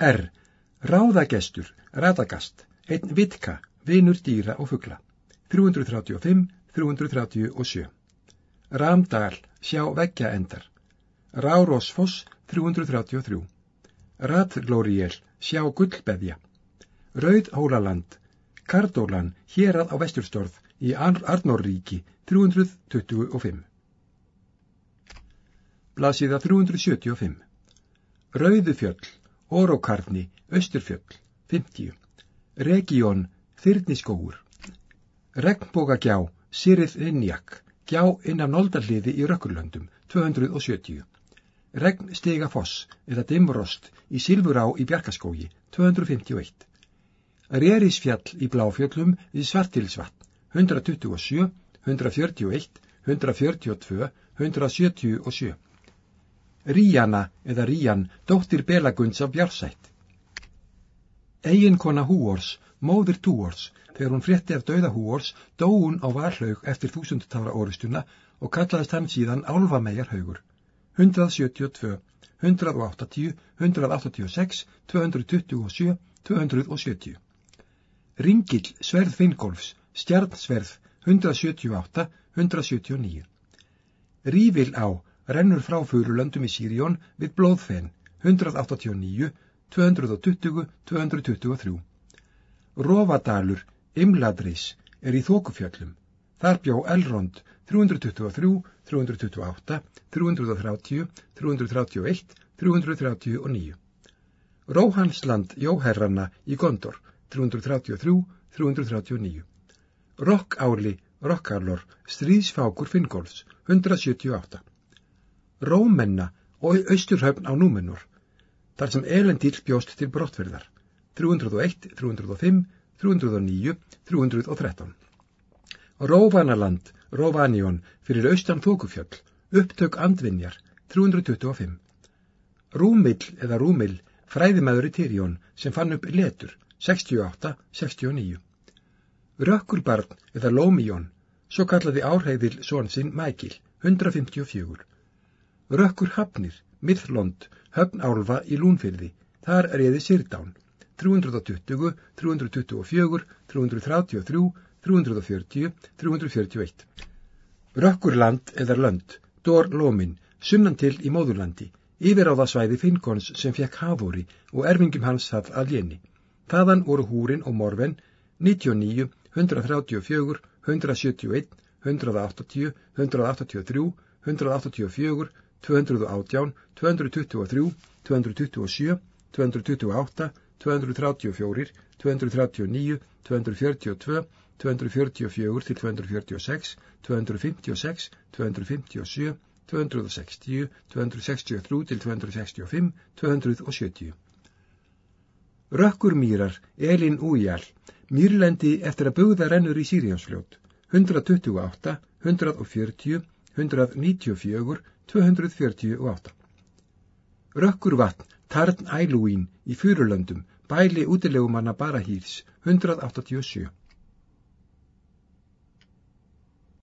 R. Ráðagestur, radagast, einn vitka, vinur dýra og fugla. 335, 337. Ramdal, sjá veggja endar. Rárósfoss, 333. Ratglóriél, sjá gullbeðja. Rauðhólaland, Kardólan, hérað á vesturstorð í Arnóríki, 325. Blasiða 375. Rauðufjöll, Órókarni, Östurfjöll, 50. Region, Þyrniskóur. Regnbógagjá, Sirið Rinjak, gjá inn af Noldalliði í Rökkurlöndum, 270. Regnstiga foss eða Dimrost í Silfurá í Bjarkaskógi, 251. Rerisfjall í Bláfjöllum við Svartilsvatn, 127, 141, 142, 177. Ríjana eða Ríjan, dóttir Belagunds af Bjársætt. Eiginkona Húors, móðir Túors, þegar hún frétti af dauða Húors, dó hún á varlaug eftir þúsundtára orustuna og kallaðist hann síðan Álfamegar haugur. 172, 180, 186, 227, 270. Ringill sverð Finngolfs, stjarnsverð 178, 179. Rífil á rennur frá Furulöndum í Sírjón við Blóðfen 189, 220, 223. Rófadalur, Imladris, er í Þókufjöllum. Þar bjó Elrond 323, 328, 330, 331, 339. Róhansland Jóherranna í Gondor 333, 339. Rokkáli, Rokkarlor, Stríðsfákur Finngólfs 178. Rómenna og Östurhöfn á Númenor, þar sem Elendil bjóst til brottverðar 301, 305, 309, 313. Róvanaland, Róvanjón fyrir austan Þókufjöll, upptök andvinjar 325. Rúmill eða Rúmill, fræðimæður í Tyrjón sem fann upp letur 68, 69. Rökkurbarn eða Lómijón, svo kallaði árhæðil són sinn Mækil 154. Rökkur hafnir, Miðlond, höfnálfa í Lúnfyrði, þar reyði Sirdán 320, 324, 333, 340, 341. Rökkurland eða lönd, Dór Lómin, sunnan til í móðurlandi, yfir á það svæði Finkons sem fekk hafóri og erfingum hans það að léni. Þaðan voru húrin og morven 99, 134, 171, 180, 183, 184, 218, 223, 227, 228, 234, 239, 242, 244 til 246, 256, 257, 260, 263 til 265, 270. Rökkurmýrar, Elin Újál, mýrlendi eftir að bugða rennur í Sýriánsfljót, 128, 140, 194, 248. Rökkurvatn, Tarn Ælúín í Fyrulöndum, bæli útilegumanna Barahýrs, 187.